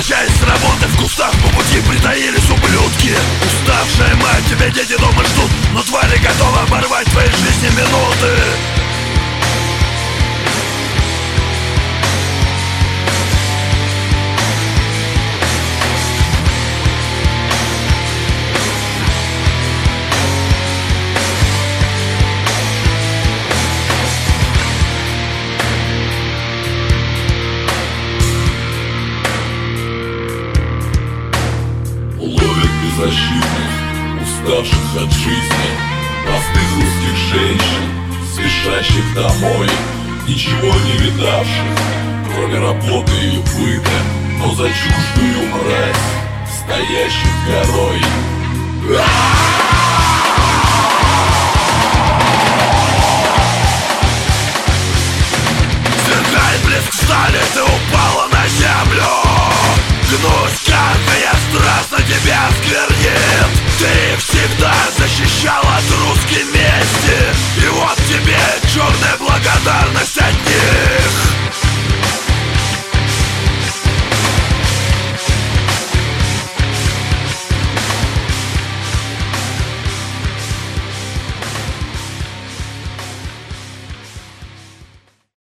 Возвращаясь с работы в кустах по пути притаились ублюдки. Уставшая мать, тебя дети дома ждут, но твари готовы беззащитных, уставших от жизни, простых русских женщин, спешащих домой, ничего не видавших, кроме работы и быта, но за чуждую мразь, стоящих горой. А-а-а! блеск стали, ты упала на землю Гнусь